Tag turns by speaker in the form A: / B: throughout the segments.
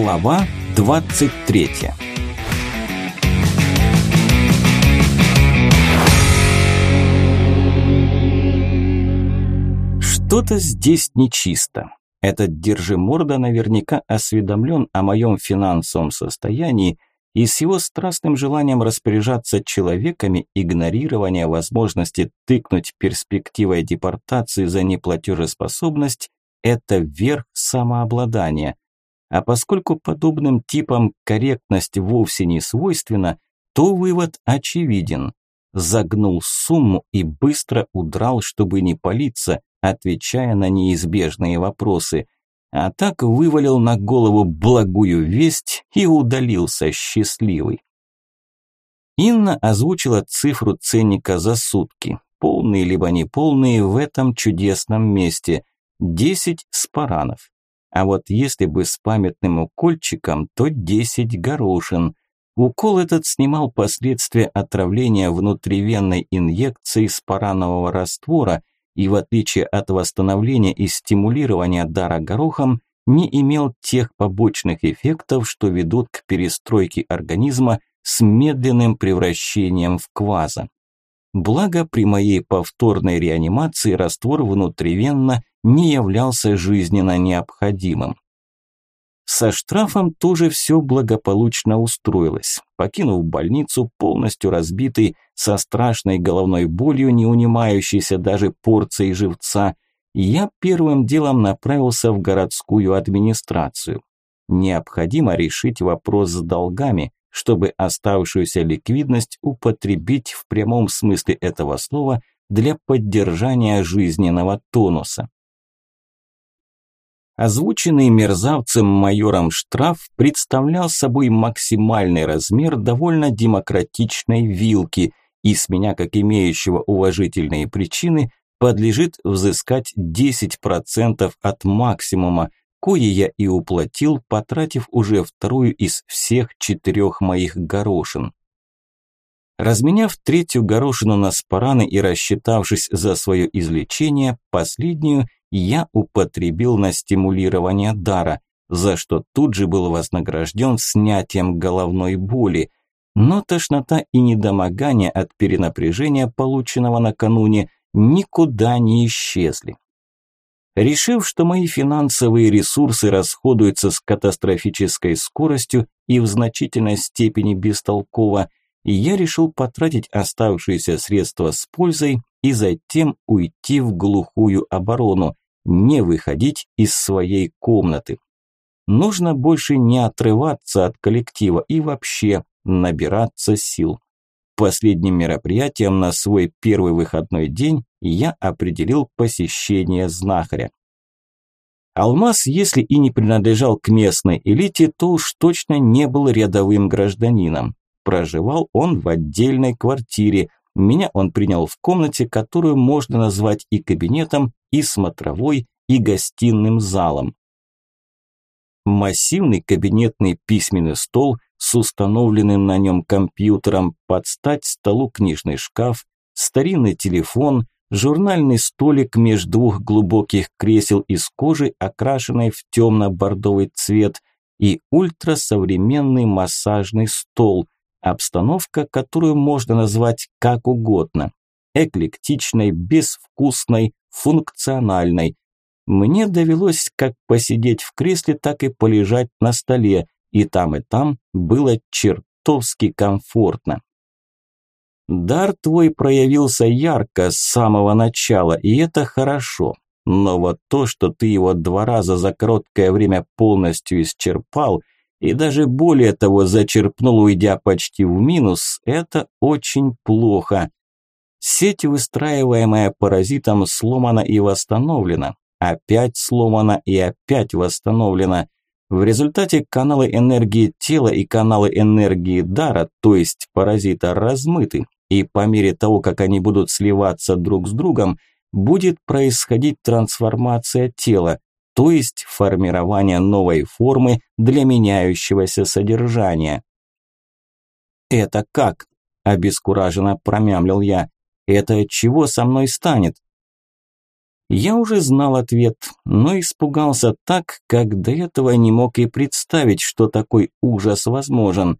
A: Глава 23 Что-то здесь нечисто. Этот Держиморда наверняка осведомлен о моем финансовом состоянии и с его страстным желанием распоряжаться человеками, игнорирование возможности тыкнуть перспективой депортации за неплатежеспособность – это верх самообладания. А поскольку подобным типам корректность вовсе не свойственна, то вывод очевиден. Загнул сумму и быстро удрал, чтобы не палиться, отвечая на неизбежные вопросы – а так вывалил на голову благую весть и удалился счастливый. Инна озвучила цифру ценника за сутки, полные либо неполные в этом чудесном месте, 10 спаранов. А вот если бы с памятным укольчиком, то 10 горошин. Укол этот снимал последствия отравления внутривенной инъекцией спаранового раствора – и в отличие от восстановления и стимулирования дара горохом, не имел тех побочных эффектов, что ведут к перестройке организма с медленным превращением в кваза. Благо, при моей повторной реанимации раствор внутривенно не являлся жизненно необходимым. Со штрафом тоже все благополучно устроилось. Покинув больницу, полностью разбитый, со страшной головной болью, не унимающейся даже порцией живца, я первым делом направился в городскую администрацию. Необходимо решить вопрос с долгами, чтобы оставшуюся ликвидность употребить в прямом смысле этого слова для поддержания жизненного тонуса. Озвученный мерзавцем майором штраф представлял собой максимальный размер довольно демократичной вилки, и с меня, как имеющего уважительные причины, подлежит взыскать 10% от максимума, кое я и уплатил, потратив уже вторую из всех четырех моих горошин. Разменяв третью горошину на спараны и рассчитавшись за свое излечение, последнюю я употребил на стимулирование дара, за что тут же был вознагражден снятием головной боли. Но тошнота и недомогание от перенапряжения, полученного накануне, никуда не исчезли. Решив, что мои финансовые ресурсы расходуются с катастрофической скоростью и в значительной степени бестолково, я решил потратить оставшиеся средства с пользой и затем уйти в глухую оборону, не выходить из своей комнаты. Нужно больше не отрываться от коллектива и вообще набираться сил. Последним мероприятием на свой первый выходной день я определил посещение знахаря. Алмаз, если и не принадлежал к местной элите, то уж точно не был рядовым гражданином. Проживал он в отдельной квартире. Меня он принял в комнате, которую можно назвать и кабинетом, и смотровой, и гостиным залом. Массивный кабинетный письменный стол с установленным на нем компьютером под стать столу книжный шкаф, старинный телефон, журнальный столик между двух глубоких кресел из кожи, окрашенной в темно-бордовый цвет, и ультрасовременный массажный стол, Обстановка, которую можно назвать как угодно. Эклектичной, безвкусной, функциональной. Мне довелось как посидеть в кресле, так и полежать на столе, и там и там было чертовски комфортно. Дар твой проявился ярко с самого начала, и это хорошо. Но вот то, что ты его два раза за короткое время полностью исчерпал – и даже более того зачерпнул, уйдя почти в минус, это очень плохо. Сеть, выстраиваемая паразитом, сломана и восстановлена, опять сломана и опять восстановлена. В результате каналы энергии тела и каналы энергии дара, то есть паразита, размыты, и по мере того, как они будут сливаться друг с другом, будет происходить трансформация тела, то есть формирование новой формы для меняющегося содержания. «Это как?» – обескураженно промямлил я. «Это чего со мной станет?» Я уже знал ответ, но испугался так, как до этого не мог и представить, что такой ужас возможен.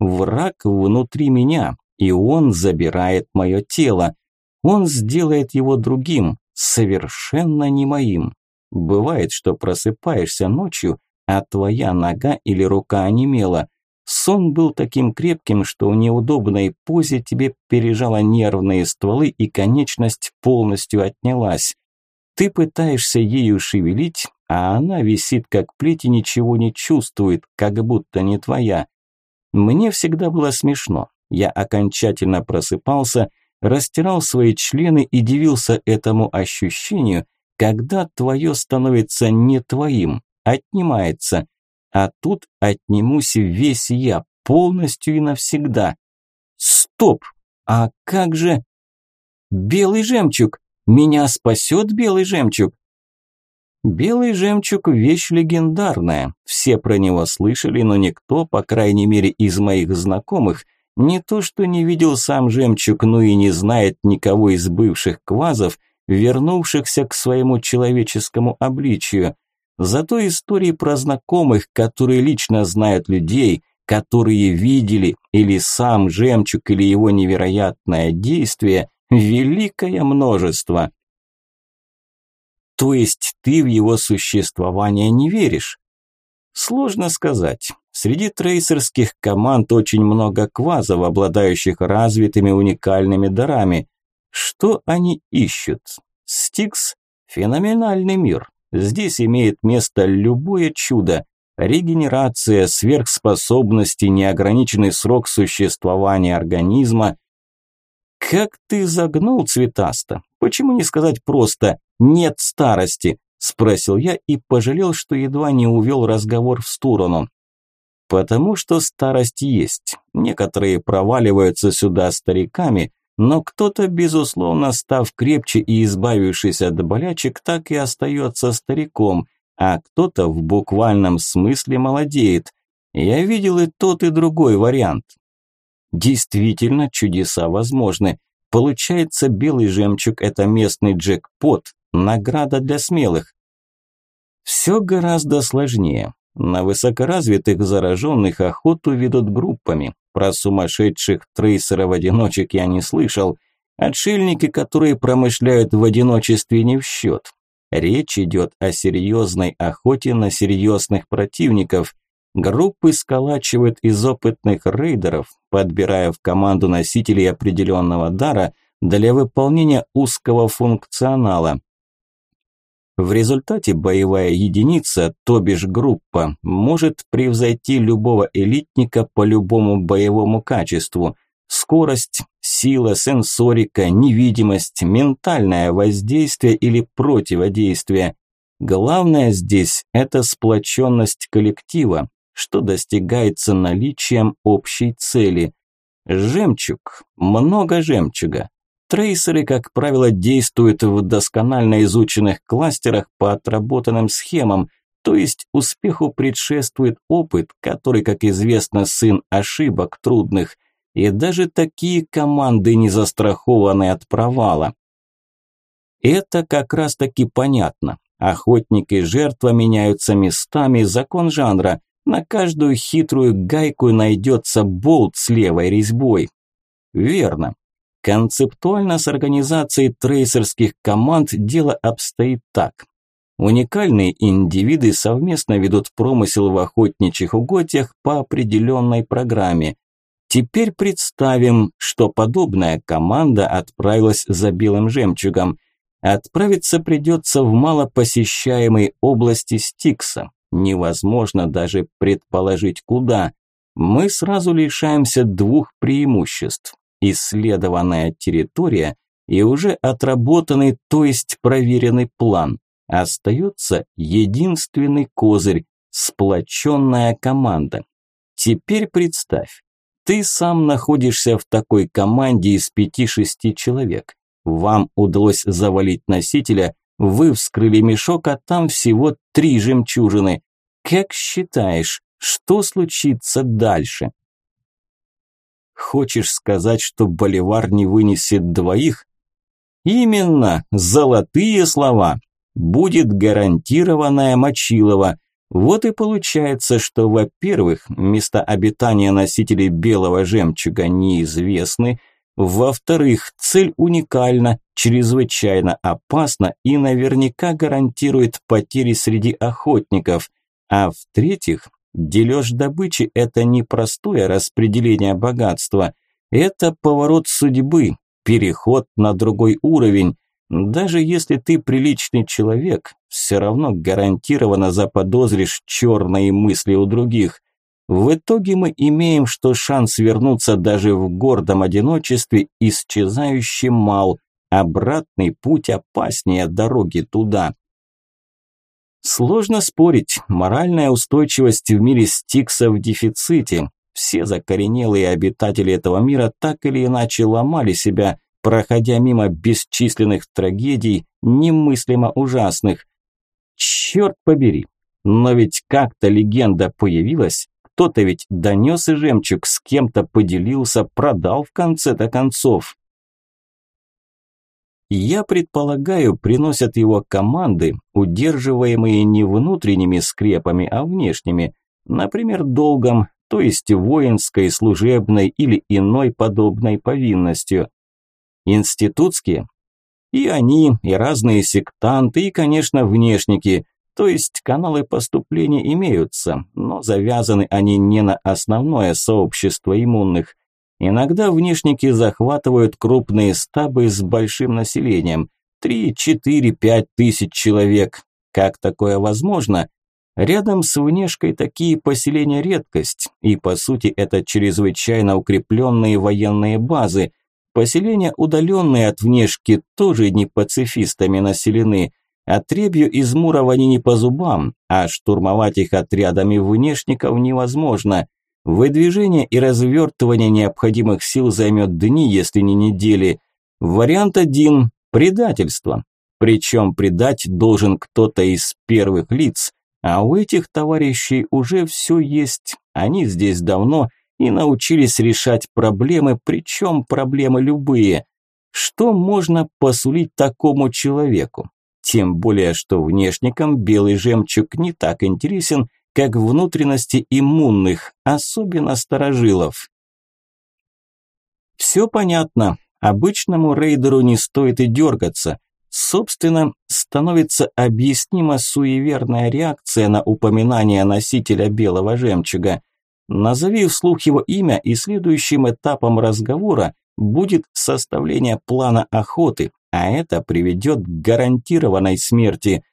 A: Враг внутри меня, и он забирает мое тело. Он сделает его другим, совершенно не моим. Бывает, что просыпаешься ночью, а твоя нога или рука онемела. Сон был таким крепким, что в неудобной позе тебе пережало нервные стволы и конечность полностью отнялась. Ты пытаешься ею шевелить, а она висит как плеть и ничего не чувствует, как будто не твоя. Мне всегда было смешно. Я окончательно просыпался, растирал свои члены и дивился этому ощущению, когда твое становится не твоим, отнимается. А тут отнимусь весь я, полностью и навсегда. Стоп! А как же... Белый жемчуг! Меня спасет белый жемчуг? Белый жемчуг – вещь легендарная. Все про него слышали, но никто, по крайней мере из моих знакомых, не то что не видел сам жемчуг, но и не знает никого из бывших квазов, вернувшихся к своему человеческому обличию. Зато истории про знакомых, которые лично знают людей, которые видели или сам жемчуг, или его невероятное действие, великое множество. То есть ты в его существование не веришь? Сложно сказать. Среди трейсерских команд очень много квазов, обладающих развитыми уникальными дарами. Что они ищут? Стикс – феноменальный мир. Здесь имеет место любое чудо. Регенерация, сверхспособности, неограниченный срок существования организма. Как ты загнул цветаста? Почему не сказать просто «нет старости»? Спросил я и пожалел, что едва не увел разговор в сторону. Потому что старость есть. Некоторые проваливаются сюда стариками, но кто-то, безусловно, став крепче и избавившись от болячек, так и остается стариком, а кто-то в буквальном смысле молодеет. Я видел и тот, и другой вариант. Действительно, чудеса возможны. Получается, белый жемчуг – это местный джекпот, награда для смелых. Все гораздо сложнее. На высокоразвитых зараженных охоту ведут группами. Про сумасшедших трейсеров-одиночек я не слышал. Отшельники, которые промышляют в одиночестве, не в счет. Речь идет о серьезной охоте на серьезных противников. Группы сколачивают из опытных рейдеров, подбирая в команду носителей определенного дара для выполнения узкого функционала. В результате боевая единица, то бишь группа, может превзойти любого элитника по любому боевому качеству. Скорость, сила, сенсорика, невидимость, ментальное воздействие или противодействие. Главное здесь – это сплоченность коллектива, что достигается наличием общей цели. Жемчуг, много жемчуга, Трейсеры, как правило, действуют в досконально изученных кластерах по отработанным схемам, то есть успеху предшествует опыт, который, как известно, сын ошибок трудных, и даже такие команды не застрахованы от провала. Это как раз таки понятно. Охотник и жертва меняются местами, закон жанра. На каждую хитрую гайку найдется болт с левой резьбой. Верно. Концептуально с организацией трейсерских команд дело обстоит так. Уникальные индивиды совместно ведут промысел в охотничьих угодьях по определенной программе. Теперь представим, что подобная команда отправилась за белым жемчугом. Отправиться придется в малопосещаемой области Стикса. Невозможно даже предположить куда. Мы сразу лишаемся двух преимуществ исследованная территория и уже отработанный, то есть проверенный план. Остается единственный козырь – сплоченная команда. Теперь представь, ты сам находишься в такой команде из пяти-шести человек. Вам удалось завалить носителя, вы вскрыли мешок, а там всего три жемчужины. Как считаешь, что случится дальше? Хочешь сказать, что Боливар не вынесет двоих? Именно, золотые слова. Будет гарантированная мочилова. Вот и получается, что, во-первых, места обитания носителей белого жемчуга неизвестны, во-вторых, цель уникальна, чрезвычайно опасна и наверняка гарантирует потери среди охотников, а в-третьих, дележ добычи – это не простое распределение богатства, это поворот судьбы, переход на другой уровень. Даже если ты приличный человек, все равно гарантированно заподозришь черные мысли у других. В итоге мы имеем, что шанс вернуться даже в гордом одиночестве исчезающий мал, обратный путь опаснее дороги туда. Сложно спорить, моральная устойчивость в мире Стикса в дефиците, все закоренелые обитатели этого мира так или иначе ломали себя, проходя мимо бесчисленных трагедий, немыслимо ужасных. Черт побери, но ведь как-то легенда появилась, кто-то ведь донес и жемчуг, с кем-то поделился, продал в конце-то концов. Я предполагаю, приносят его команды, удерживаемые не внутренними скрепами, а внешними, например, долгом, то есть воинской, служебной или иной подобной повинностью. Институтские? И они, и разные сектанты, и, конечно, внешники, то есть каналы поступления имеются, но завязаны они не на основное сообщество иммунных. Иногда внешники захватывают крупные стабы с большим населением – 3, 4, 5 тысяч человек. Как такое возможно? Рядом с внешкой такие поселения редкость, и по сути это чрезвычайно укрепленные военные базы. Поселения, удаленные от внешки, тоже не пацифистами населены. Отребью из Муров они не по зубам, а штурмовать их отрядами внешников невозможно. Выдвижение и развертывание необходимых сил займет дни, если не недели. Вариант один – предательство. Причем предать должен кто-то из первых лиц – а у этих товарищей уже все есть, они здесь давно и научились решать проблемы, причем проблемы любые. Что можно посулить такому человеку? Тем более, что внешникам белый жемчуг не так интересен, как внутренности иммунных, особенно старожилов. Все понятно. Обычному рейдеру не стоит и дергаться. Собственно, становится объяснима суеверная реакция на упоминание носителя белого жемчуга. Назови вслух его имя, и следующим этапом разговора будет составление плана охоты, а это приведет к гарантированной смерти.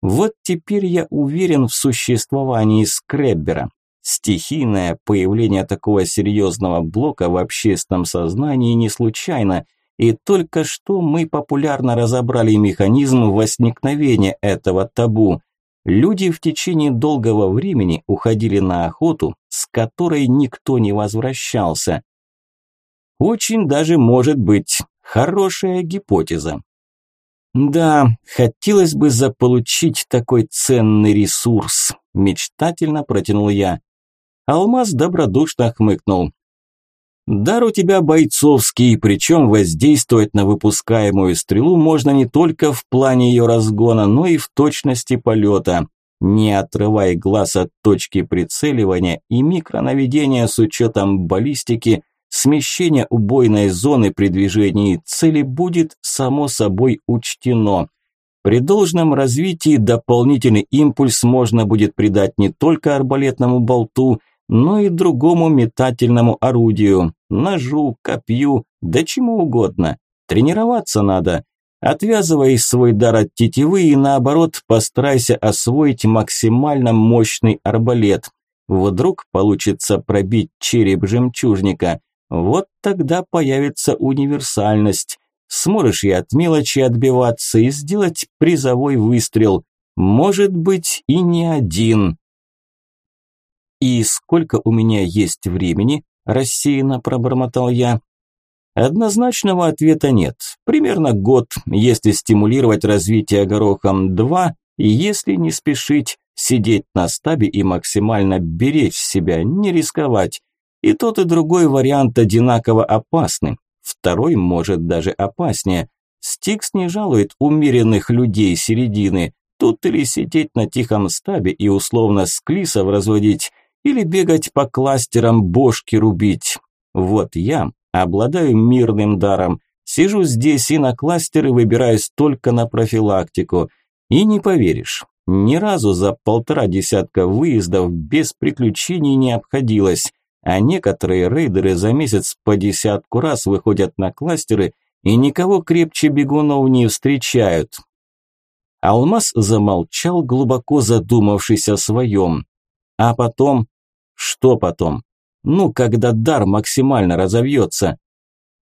A: Вот теперь я уверен в существовании скреббера. Стихийное появление такого серьезного блока в общественном сознании не случайно – и только что мы популярно разобрали механизм возникновения этого табу. Люди в течение долгого времени уходили на охоту, с которой никто не возвращался. Очень даже может быть хорошая гипотеза. Да, хотелось бы заполучить такой ценный ресурс, мечтательно протянул я. Алмаз добродушно хмыкнул. Дар у тебя бойцовский, причем воздействовать на выпускаемую стрелу можно не только в плане ее разгона, но и в точности полета. Не отрывай глаз от точки прицеливания и микронаведения с учетом баллистики, смещение убойной зоны при движении цели будет само собой учтено. При должном развитии дополнительный импульс можно будет придать не только арбалетному болту, но и другому метательному орудию, ножу, копью, да чему угодно. Тренироваться надо. Отвязывай свой дар от тетивы и наоборот постарайся освоить максимально мощный арбалет. Вдруг получится пробить череп жемчужника. Вот тогда появится универсальность. Сможешь и от мелочи отбиваться и сделать призовой выстрел. Может быть и не один. И сколько у меня есть времени? рассеянно пробормотал я. Однозначного ответа нет. Примерно год, если стимулировать развитие горохом два, и если не спешить, сидеть на стабе и максимально беречь себя, не рисковать. И тот и другой вариант одинаково опасны. Второй может даже опаснее. Стикс не жалует умеренных людей середины. Тут или сидеть на тихом стабе и условно склисов разводить, или бегать по кластерам бошки рубить. Вот я обладаю мирным даром. Сижу здесь и на кластеры выбираюсь только на профилактику. И не поверишь, ни разу за полтора десятка выездов без приключений не обходилось, а некоторые рейдеры за месяц по десятку раз выходят на кластеры и никого крепче бегунов не встречают. Алмаз замолчал, глубоко задумавшись о своем. А потом? Что потом? Ну, когда дар максимально разовьется.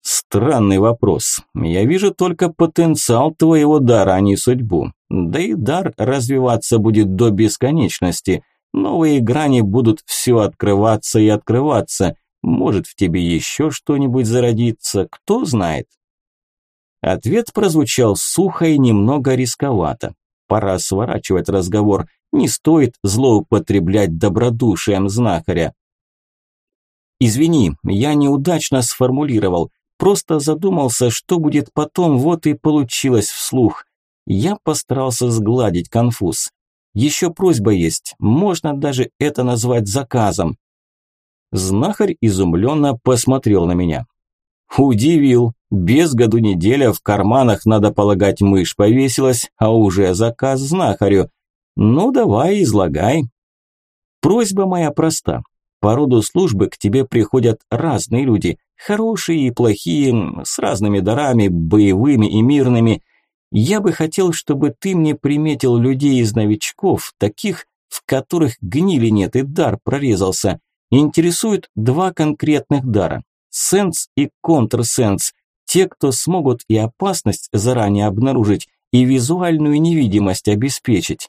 A: Странный вопрос. Я вижу только потенциал твоего дара, а не судьбу. Да и дар развиваться будет до бесконечности. Новые грани будут все открываться и открываться. Может, в тебе еще что-нибудь зародится, кто знает. Ответ прозвучал сухо и немного рисковато. Пора сворачивать разговор. Не стоит злоупотреблять добродушием знахаря. Извини, я неудачно сформулировал. Просто задумался, что будет потом, вот и получилось вслух. Я постарался сгладить конфуз. Еще просьба есть, можно даже это назвать заказом. Знахарь изумленно посмотрел на меня. Удивил. Без году неделя в карманах, надо полагать, мышь повесилась, а уже заказ знахарю. Ну, давай, излагай. Просьба моя проста. По роду службы к тебе приходят разные люди, хорошие и плохие, с разными дарами, боевыми и мирными. Я бы хотел, чтобы ты мне приметил людей из новичков, таких, в которых гнили нет и дар прорезался. Интересуют два конкретных дара – сенс и контрсенс. Те, кто смогут и опасность заранее обнаружить, и визуальную невидимость обеспечить.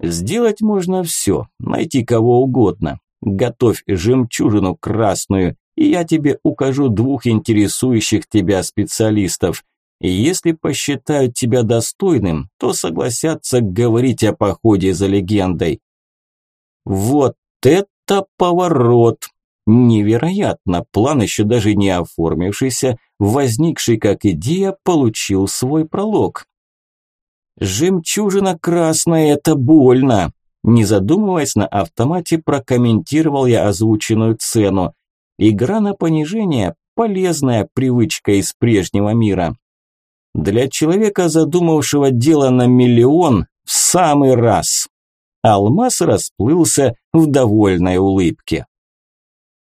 A: Сделать можно все, найти кого угодно. Готовь жемчужину красную, и я тебе укажу двух интересующих тебя специалистов. И если посчитают тебя достойным, то согласятся говорить о походе за легендой. Вот это поворот! Невероятно, план еще даже не оформившийся, возникший как идея, получил свой пролог. «Жемчужина красная – это больно!» Не задумываясь на автомате, прокомментировал я озвученную цену. Игра на понижение – полезная привычка из прежнего мира. Для человека, задумавшего дело на миллион, в самый раз. Алмаз расплылся в довольной улыбке.